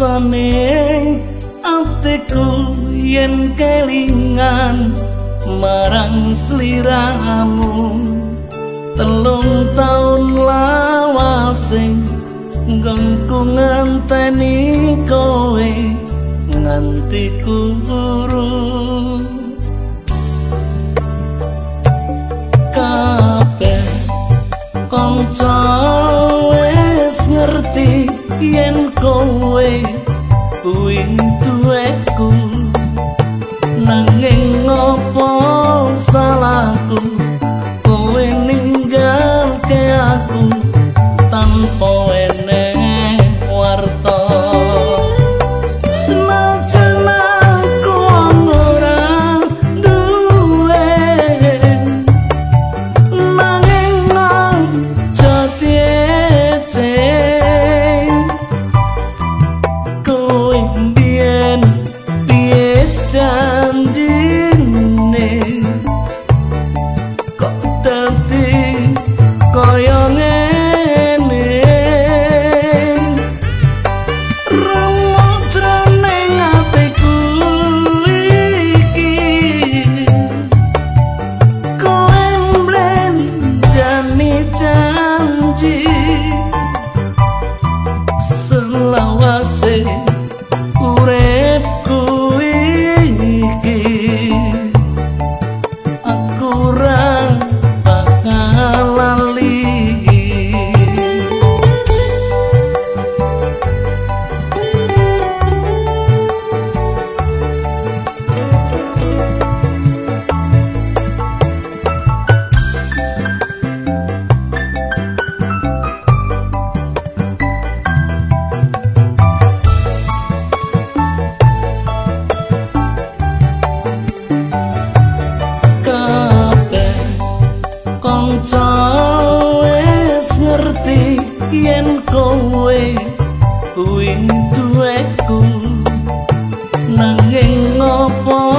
nelangsane atiku yen kelingan marang sliramu. Telung taun lawase nggonku ngenteni kowe nganti kuru kabeh kanca wis ngerti yen kowe kuwi tuwekku nanging violão yen kowe wingi tuwekku nanging ngopo